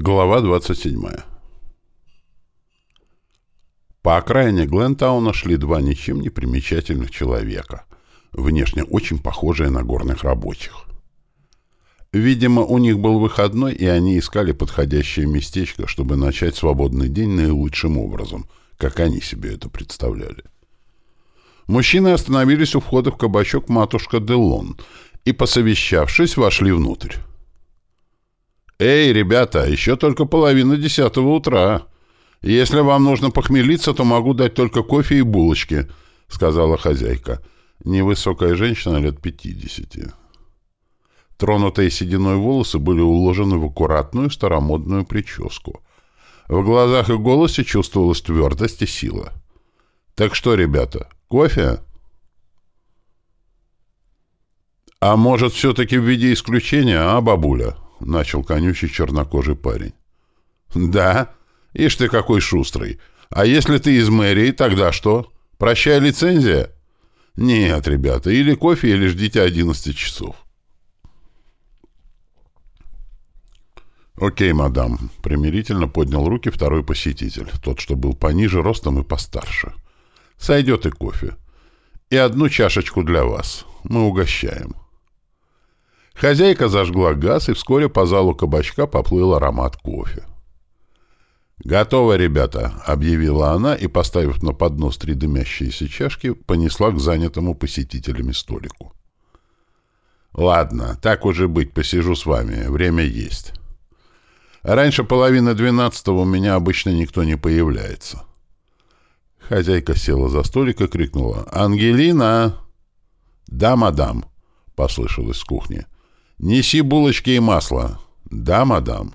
Глава 27. По окраине Глентауна шли два ничем не примечательных человека, внешне очень похожие на горных рабочих. Видимо, у них был выходной, и они искали подходящее местечко, чтобы начать свободный день наилучшим образом, как они себе это представляли. Мужчины остановились у входа в кабачок «Матушка Делон» и, посовещавшись, вошли внутрь. «Эй, ребята, еще только половина десятого утра. Если вам нужно похмелиться, то могу дать только кофе и булочки», — сказала хозяйка. Невысокая женщина лет пятидесяти. Тронутые сединой волосы были уложены в аккуратную старомодную прическу. В глазах и голосе чувствовалась твердость и сила. «Так что, ребята, кофе?» «А может, все-таки в виде исключения, а, бабуля?» — начал конючий чернокожий парень. «Да? Ишь ты какой шустрый. А если ты из мэрии, тогда что? Прощай лицензия?» «Нет, ребята, или кофе, или ждите 11 часов». «Окей, мадам», — примирительно поднял руки второй посетитель, тот, что был пониже ростом и постарше. «Сойдет и кофе. И одну чашечку для вас. Мы угощаем». Хозяйка зажгла газ, и вскоре по залу кабачка поплыл аромат кофе. «Готово, ребята!» — объявила она и, поставив на поднос три дымящиеся чашки, понесла к занятому посетителями столику. «Ладно, так уже быть, посижу с вами, время есть. Раньше половины двенадцатого у меня обычно никто не появляется». Хозяйка села за столик и крикнула «Ангелина!» «Да, мадам!» — послышалось с кухни. «Неси булочки и масло». «Да, мадам».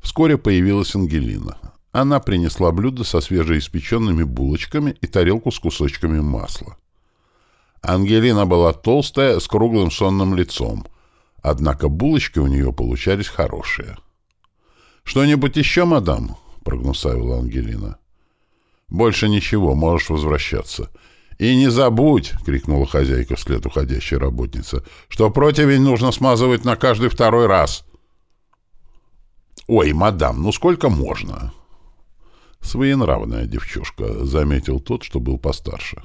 Вскоре появилась Ангелина. Она принесла блюдо со свежеиспеченными булочками и тарелку с кусочками масла. Ангелина была толстая, с круглым сонным лицом, однако булочки у нее получались хорошие. «Что-нибудь еще, мадам?» — прогнусавила Ангелина. «Больше ничего, можешь возвращаться. «И не забудь!» — крикнула хозяйка вслед уходящей работнице, «что противень нужно смазывать на каждый второй раз!» «Ой, мадам, ну сколько можно?» «Своенравная девчушка», — заметил тот, что был постарше.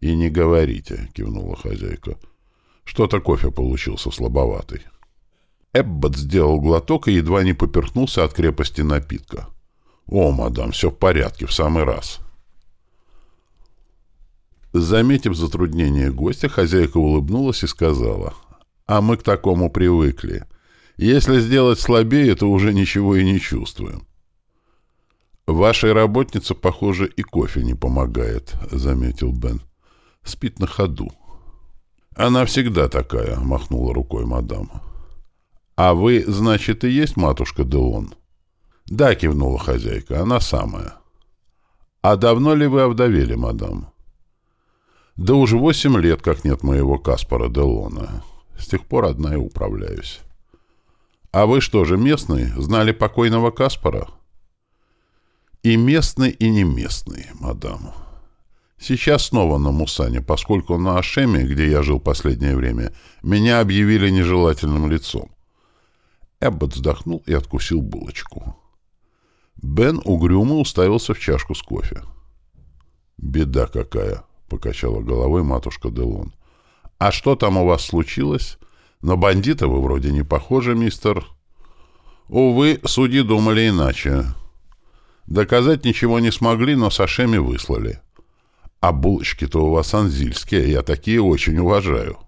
«И не говорите», — кивнула хозяйка. «Что-то кофе получился слабоватый». Эббот сделал глоток и едва не поперхнулся от крепости напитка. «О, мадам, все в порядке, в самый раз». Заметив затруднение гостя, хозяйка улыбнулась и сказала, «А мы к такому привыкли. Если сделать слабее, то уже ничего и не чувствуем». «Вашей работнице, похоже, и кофе не помогает», — заметил Бен. «Спит на ходу». «Она всегда такая», — махнула рукой мадам. «А вы, значит, и есть матушка Делон?» «Да», — кивнула хозяйка, — «она самая». «А давно ли вы овдовели, мадам?» Да уже восемь лет, как нет моего Каспара Делона. С тех пор одна и управляюсь. А вы что же, местный? Знали покойного Каспара? И местный, и не местный, мадам. Сейчас снова на Мусане, поскольку на Ашеме, где я жил последнее время, меня объявили нежелательным лицом. Эббот вздохнул и откусил булочку. Бен угрюмо уставился в чашку с кофе. «Беда какая!» Покачала головой матушка Делон. «А что там у вас случилось? На бандита вы вроде не похожи, мистер...» «Увы, судьи думали иначе. Доказать ничего не смогли, но Сашеми выслали. А булочки-то у вас анзильские, я такие очень уважаю».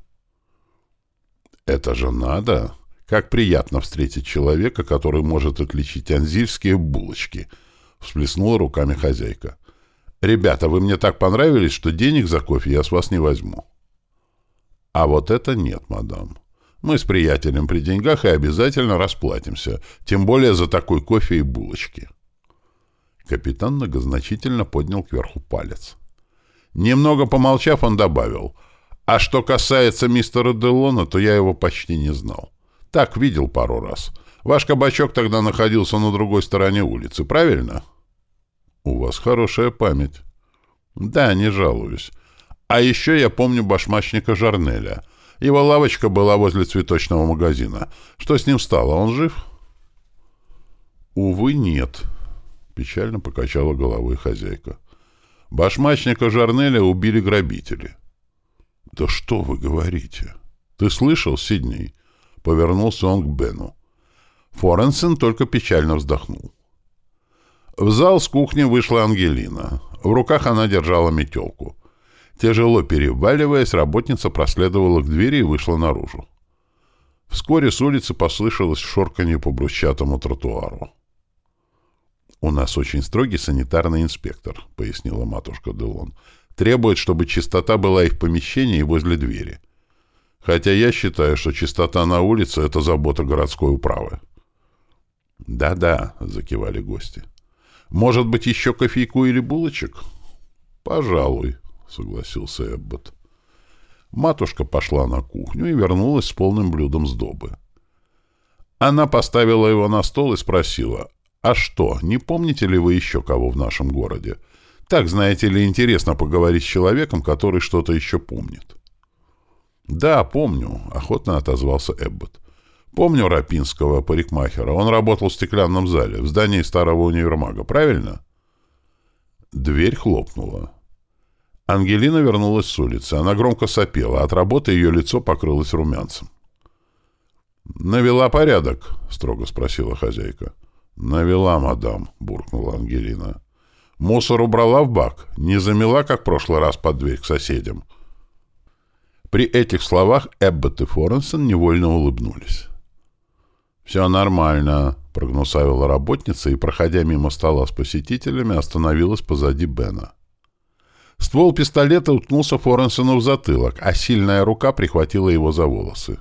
«Это же надо!» Как приятно встретить человека, который может отличить анзильские булочки, — всплеснула руками хозяйка. «Ребята, вы мне так понравились, что денег за кофе я с вас не возьму». «А вот это нет, мадам. Мы с приятелем при деньгах и обязательно расплатимся, тем более за такой кофе и булочки». Капитан многозначительно поднял кверху палец. Немного помолчав, он добавил, «А что касается мистера Делона, то я его почти не знал. Так, видел пару раз. Ваш кабачок тогда находился на другой стороне улицы, правильно?» «У вас хорошая память». «Да, не жалуюсь. А еще я помню башмачника Жарнеля. Его лавочка была возле цветочного магазина. Что с ним стало? Он жив?» Увы, нет, печально покачала головой хозяйка. Башмачника Жарнеля убили грабители. Да что вы говорите? Ты слышал, Сидней? Повернулся он к Бену. Форенсен только печально вздохнул. В зал с кухни вышла Ангелина. В руках она держала метелку. Тяжело переваливаясь, работница проследовала к двери и вышла наружу. Вскоре с улицы послышалось шорканье по брусчатому тротуару. «У нас очень строгий санитарный инспектор», — пояснила матушка Делон. «Требует, чтобы чистота была и в помещении, и возле двери. Хотя я считаю, что чистота на улице — это забота городской управы». «Да-да», — закивали гости. «Может быть, еще кофейку или булочек?» «Пожалуй», — согласился Эббот. Матушка пошла на кухню и вернулась с полным блюдом сдобы. Она поставила его на стол и спросила, «А что, не помните ли вы еще кого в нашем городе? Так, знаете ли, интересно поговорить с человеком, который что-то еще помнит». «Да, помню», — охотно отозвался Эббот. «Помню Рапинского парикмахера. Он работал в стеклянном зале, в здании старого универмага, правильно?» Дверь хлопнула. Ангелина вернулась с улицы. Она громко сопела. От работы ее лицо покрылось румянцем. «Навела порядок?» — строго спросила хозяйка. «Навела, мадам», — буркнула Ангелина. «Мусор убрала в бак, не замела, как в прошлый раз, под дверь к соседям». При этих словах Эббот и Форенсон невольно улыбнулись. «Все нормально», — прогнусавила работница и, проходя мимо стола с посетителями, остановилась позади Бена. Ствол пистолета уткнулся Форенсону в затылок, а сильная рука прихватила его за волосы.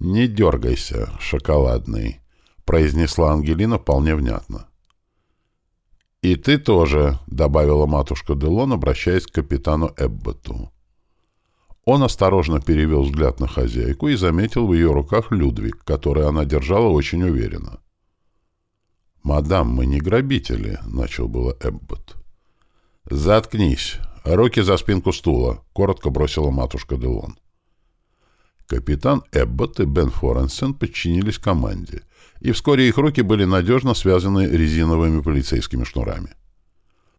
«Не дергайся, шоколадный», произнесла Ангелина вполне внятно. «И ты тоже», — добавила матушка Делон, обращаясь к капитану Эбботу. Он осторожно перевел взгляд на хозяйку и заметил в ее руках Людвиг, который она держала очень уверенно. «Мадам, мы не грабители», — начал было Эббот. «Заткнись! Руки за спинку стула!» — коротко бросила матушка Делон. Капитан Эббот и Бен Форенсен подчинились команде, и вскоре их руки были надежно связаны резиновыми полицейскими шнурами.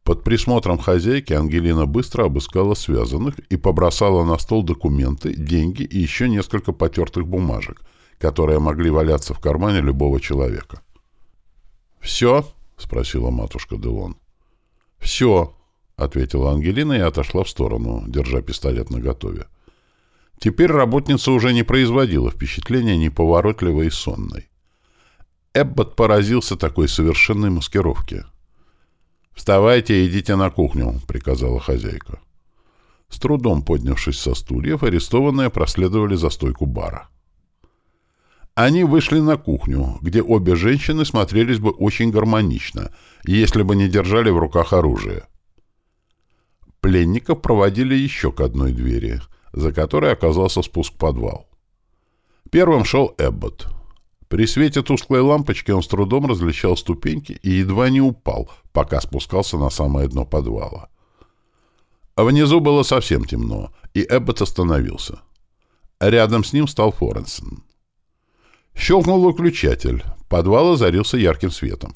Под присмотром хозяйки Ангелина быстро обыскала связанных и побросала на стол документы, деньги и еще несколько потертых бумажек, которые могли валяться в кармане любого человека. «Все?» — спросила матушка Делон. «Все», — ответила Ангелина и отошла в сторону, держа пистолет наготове. Теперь работница уже не производила впечатления неповоротливой и сонной. Эббот поразился такой совершенной маскировке. «Вставайте и идите на кухню», — приказала хозяйка. С трудом поднявшись со стульев, арестованные проследовали за стойку бара. Они вышли на кухню, где обе женщины смотрелись бы очень гармонично, если бы не держали в руках оружие. Пленников проводили еще к одной двери, за которой оказался спуск в подвал. Первым шел Эббот — при свете тусклой лампочки он с трудом различал ступеньки и едва не упал, пока спускался на самое дно подвала. А внизу было совсем темно, и Эббот остановился. Рядом с ним стал Форенсен. Щелкнул выключатель. Подвал озарился ярким светом.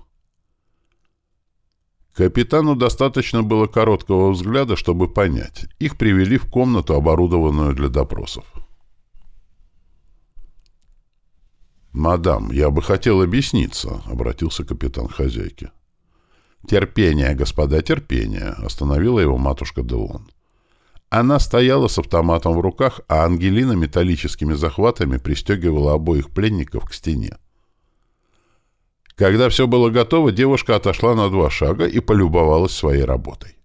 Капитану достаточно было короткого взгляда, чтобы понять. Их привели в комнату, оборудованную для допросов. «Мадам, я бы хотел объясниться», — обратился капитан к хозяйке. «Терпение, господа, терпение», — остановила его матушка Делон. Она стояла с автоматом в руках, а Ангелина металлическими захватами пристегивала обоих пленников к стене. Когда все было готово, девушка отошла на два шага и полюбовалась своей работой.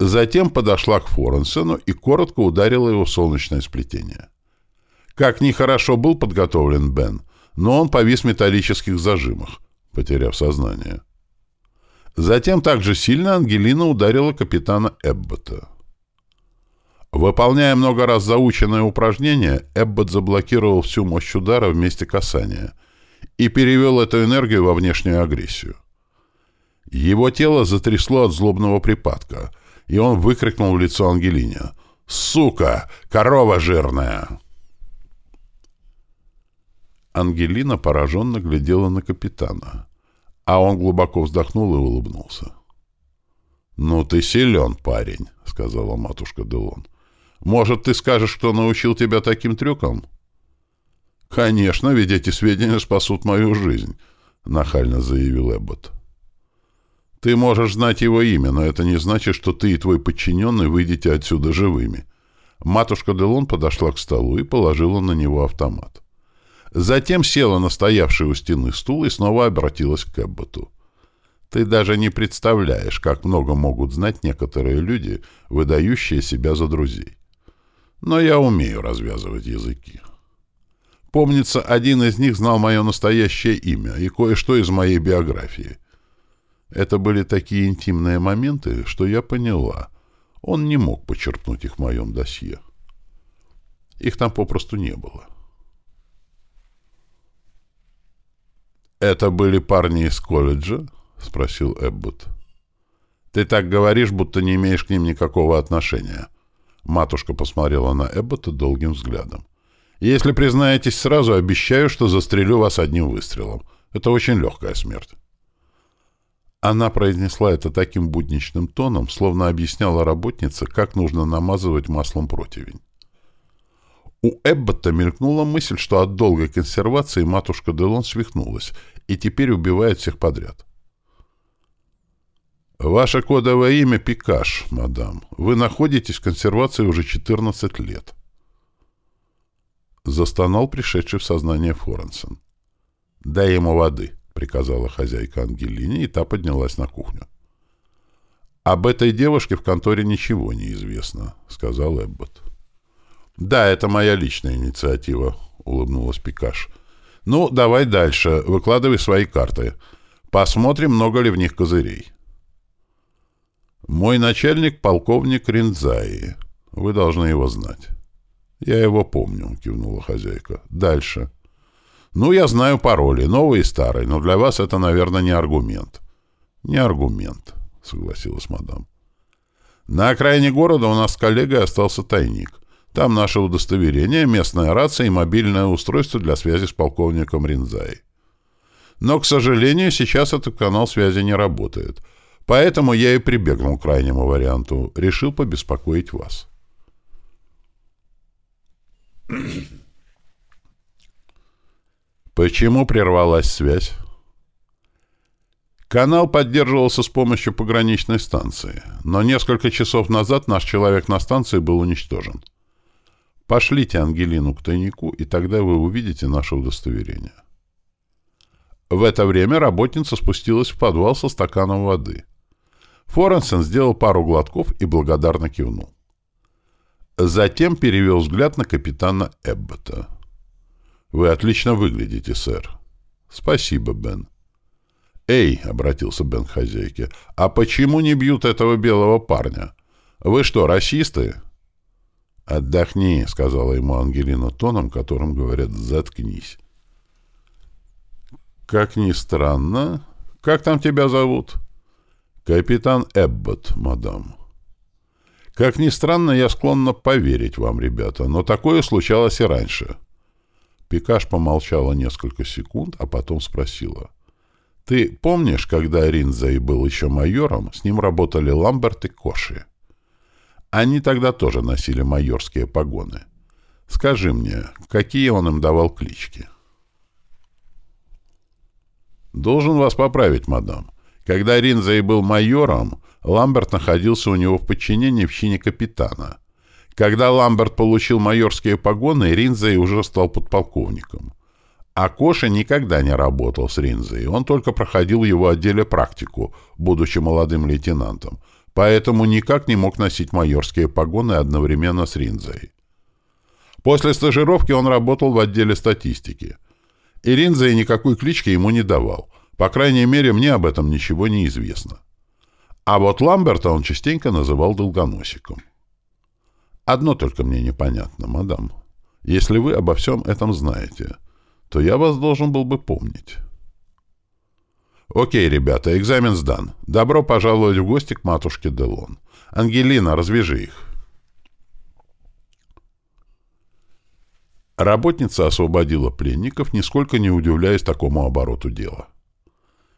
Затем подошла к Форенсену и коротко ударила его в солнечное сплетение. Как нехорошо был подготовлен Бен, но он повис в металлических зажимах, потеряв сознание. Затем также сильно Ангелина ударила капитана Эббота. Выполняя много раз заученное упражнение, Эббот заблокировал всю мощь удара в месте касания и перевел эту энергию во внешнюю агрессию. Его тело затрясло от злобного припадка, и он выкрикнул в лицо Ангелине «Сука! Корова жирная!» Ангелина пораженно глядела на капитана, а он глубоко вздохнул и улыбнулся. «Ну ты силен, парень», — сказала матушка Делон. «Может, ты скажешь, кто научил тебя таким трюкам?» «Конечно, ведь эти сведения спасут мою жизнь», — нахально заявил Эббот. «Ты можешь знать его имя, но это не значит, что ты и твой подчиненный выйдете отсюда живыми». Матушка Делон подошла к столу и положила на него автомат. Затем села на стоявший у стены стул и снова обратилась к Эбботу. «Ты даже не представляешь, как много могут знать некоторые люди, выдающие себя за друзей. Но я умею развязывать языки». Помнится, один из них знал мое настоящее имя и кое-что из моей биографии. Это были такие интимные моменты, что я поняла. Он не мог почерпнуть их в моем досье. Их там попросту не было. «Это были парни из колледжа?» — спросил Эббот. «Ты так говоришь, будто не имеешь к ним никакого отношения». Матушка посмотрела на Эббота долгим взглядом. Если признаетесь сразу, обещаю, что застрелю вас одним выстрелом. Это очень легкая смерть. Она произнесла это таким будничным тоном, словно объясняла работнице, как нужно намазывать маслом противень. У Эббота мелькнула мысль, что от долгой консервации матушка Делон свихнулась и теперь убивает всех подряд. «Ваше кодовое имя Пикаш, мадам. Вы находитесь в консервации уже 14 лет. Застонал пришедший в сознание Форенсен. «Дай ему воды», — приказала хозяйка Ангелине, и та поднялась на кухню. «Об этой девушке в конторе ничего не известно», — сказал Эббот. «Да, это моя личная инициатива», — улыбнулась Пикаш. «Ну, давай дальше. Выкладывай свои карты. Посмотрим, много ли в них козырей». «Мой начальник — полковник Ринзаи. Вы должны его знать». «Я его помню», — кивнула хозяйка. «Дальше». «Ну, я знаю пароли, новые и старые, но для вас это, наверное, не аргумент». «Не аргумент», — согласилась мадам. «На окраине города у нас с коллегой остался тайник. Там наше удостоверение, местная рация и мобильное устройство для связи с полковником Ринзай. Но, к сожалению, сейчас этот канал связи не работает. Поэтому я и прибегнул к крайнему варианту. Решил побеспокоить вас». Почему прервалась связь? Канал поддерживался с помощью пограничной станции, но несколько часов назад наш человек на станции был уничтожен. Пошлите Ангелину к тайнику, и тогда вы увидите наше удостоверение. В это время работница спустилась в подвал со стаканом воды. Форенсен сделал пару глотков и благодарно кивнул. Затем перевел взгляд на капитана Эббота. «Вы отлично выглядите, сэр». «Спасибо, Бен». «Эй», — обратился Бен к хозяйке, — «а почему не бьют этого белого парня? Вы что, расисты?» «Отдохни», — сказала ему Ангелина тоном, которым говорят «заткнись». «Как ни странно. Как там тебя зовут?» «Капитан Эббот, мадам». Как ни странно, я склонна поверить вам, ребята, но такое случалось и раньше. Пикаш помолчала несколько секунд, а потом спросила. «Ты помнишь, когда Ринзей был еще майором, с ним работали Ламберт и Коши? Они тогда тоже носили майорские погоны. Скажи мне, какие он им давал клички?» «Должен вас поправить, мадам. Когда Ринзей был майором, Ламберт находился у него в подчинении в чине капитана. Когда Ламберт получил майорские погоны, Ринзей уже стал подполковником. А Коша никогда не работал с Ринзей, он только проходил в его отделе практику, будучи молодым лейтенантом, поэтому никак не мог носить майорские погоны одновременно с Ринзей. После стажировки он работал в отделе статистики. И Ринзей никакой клички ему не давал. По крайней мере, мне об этом ничего не известно. А вот Ламберта он частенько называл долгоносиком. Одно только мне непонятно, мадам. Если вы обо всем этом знаете, то я вас должен был бы помнить. Окей, ребята, экзамен сдан. Добро пожаловать в гости к матушке Делон. Ангелина, развяжи их. Работница освободила пленников, нисколько не удивляясь такому обороту дела.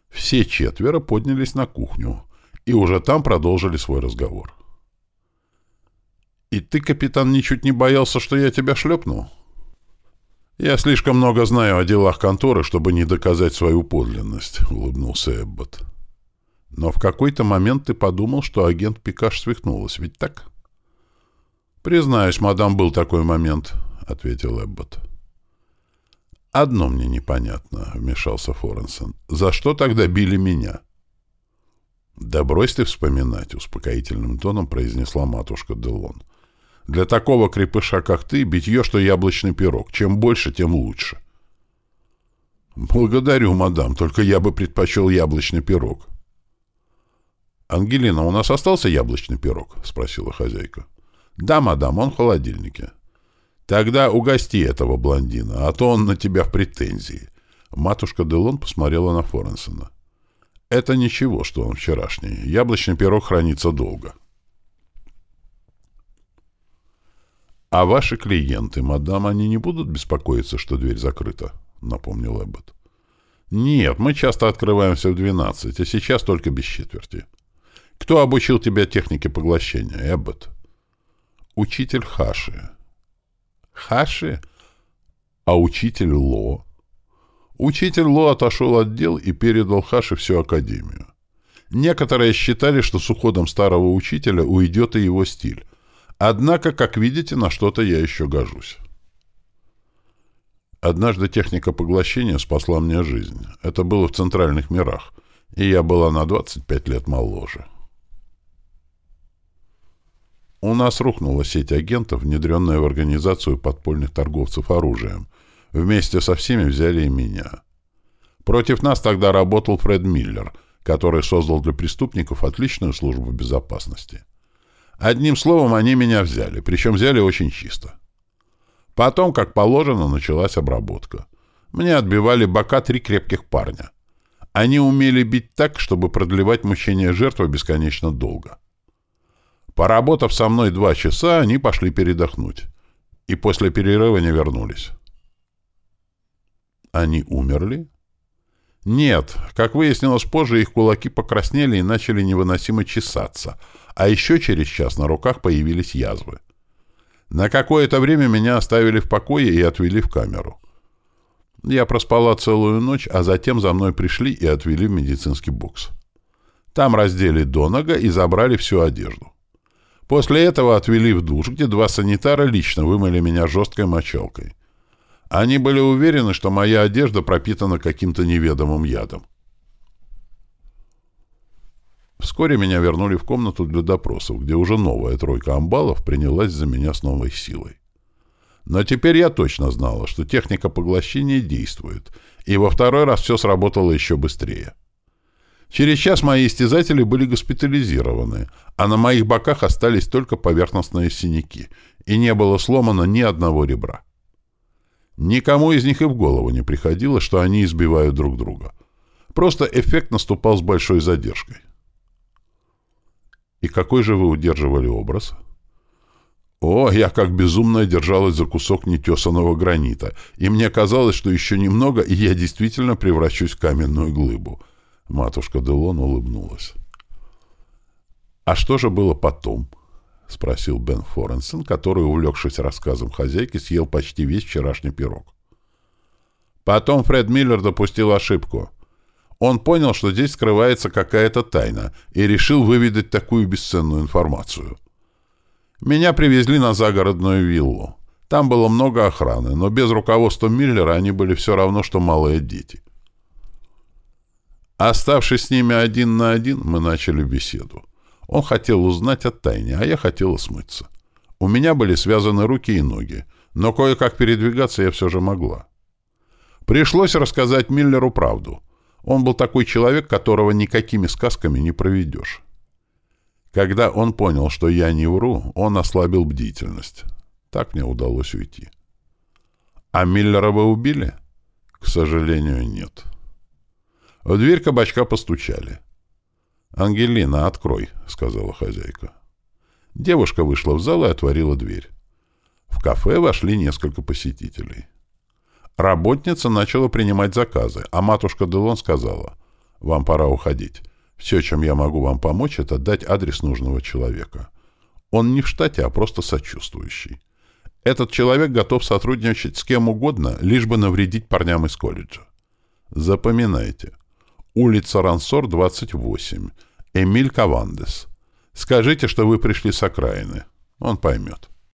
Все четверо поднялись на кухню и уже там продолжили свой разговор. «И ты, капитан, ничуть не боялся, что я тебя шлепну?» «Я слишком много знаю о делах конторы, чтобы не доказать свою подлинность», — улыбнулся Эббот. «Но в какой-то момент ты подумал, что агент Пикаш свихнулась, ведь так?» «Признаюсь, мадам, был такой момент», — ответил Эббот. «Одно мне непонятно», — вмешался Форенсон. «За что тогда били меня?» «Да брось ты вспоминать», — успокоительным тоном произнесла матушка Делон. «Для такого крепыша, как ты, битье, что яблочный пирог. Чем больше, тем лучше». «Благодарю, мадам, только я бы предпочел яблочный пирог». «Ангелина, у нас остался яблочный пирог?» — спросила хозяйка. «Да, мадам, он в холодильнике». «Тогда угости этого блондина, а то он на тебя в претензии». Матушка Делон посмотрела на Форенсона. «Это ничего, что он вчерашний. Яблочный пирог хранится долго». «А ваши клиенты, мадам, они не будут беспокоиться, что дверь закрыта?» — напомнил Эббот. «Нет, мы часто открываемся в двенадцать, а сейчас только без четверти. Кто обучил тебя технике поглощения, Эббот?» «Учитель Хаши». Хаши? А учитель Ло? Учитель Ло отошел от дел и передал Хаши всю академию. Некоторые считали, что с уходом старого учителя уйдет и его стиль. Однако, как видите, на что-то я еще гожусь. Однажды техника поглощения спасла мне жизнь. Это было в центральных мирах, и я была на 25 лет моложе. У нас рухнула сеть агентов, внедренная в организацию подпольных торговцев оружием. Вместе со всеми взяли и меня. Против нас тогда работал Фред Миллер, который создал для преступников отличную службу безопасности. Одним словом, они меня взяли, причем взяли очень чисто. Потом, как положено, началась обработка. Мне отбивали бока три крепких парня. Они умели бить так, чтобы продлевать мучения жертвы бесконечно долго. Поработав со мной два часа, они пошли передохнуть. И после перерыва не вернулись. Они умерли? Нет. Как выяснилось позже, их кулаки покраснели и начали невыносимо чесаться. А еще через час на руках появились язвы. На какое-то время меня оставили в покое и отвели в камеру. Я проспала целую ночь, а затем за мной пришли и отвели в медицинский бокс. Там раздели до нога и забрали всю одежду. После этого отвели в душ, где два санитара лично вымыли меня жесткой мочалкой. Они были уверены, что моя одежда пропитана каким-то неведомым ядом. Вскоре меня вернули в комнату для допросов, где уже новая тройка амбалов принялась за меня с новой силой. Но теперь я точно знала, что техника поглощения действует, и во второй раз все сработало еще быстрее. Через час мои истязатели были госпитализированы, а на моих боках остались только поверхностные синяки, и не было сломано ни одного ребра. Никому из них и в голову не приходило, что они избивают друг друга. Просто эффект наступал с большой задержкой. И какой же вы удерживали образ? О, я как безумно держалась за кусок нетесанного гранита, и мне казалось, что еще немного, и я действительно превращусь в каменную глыбу — Матушка Делон улыбнулась. «А что же было потом?» — спросил Бен Форенсен, который, увлекшись рассказом хозяйки, съел почти весь вчерашний пирог. Потом Фред Миллер допустил ошибку. Он понял, что здесь скрывается какая-то тайна, и решил выведать такую бесценную информацию. Меня привезли на загородную виллу. Там было много охраны, но без руководства Миллера они были все равно, что малые дети. Оставшись с ними один на один, мы начали беседу. Он хотел узнать о тайне, а я хотела смыться. У меня были связаны руки и ноги, но кое-как передвигаться я все же могла. Пришлось рассказать Миллеру правду. Он был такой человек, которого никакими сказками не проведешь. Когда он понял, что я не вру, он ослабил бдительность. Так мне удалось уйти. А Миллера вы убили? К сожалению, нет. В дверь кабачка постучали. «Ангелина, открой», — сказала хозяйка. Девушка вышла в зал и отворила дверь. В кафе вошли несколько посетителей. Работница начала принимать заказы, а матушка Делон сказала, «Вам пора уходить. Все, чем я могу вам помочь, это дать адрес нужного человека. Он не в штате, а просто сочувствующий. Этот человек готов сотрудничать с кем угодно, лишь бы навредить парням из колледжа. Запоминайте. Улица Рансор, 28. Эмиль Кавандес. Скажите, что вы пришли с окраины. Он поймет.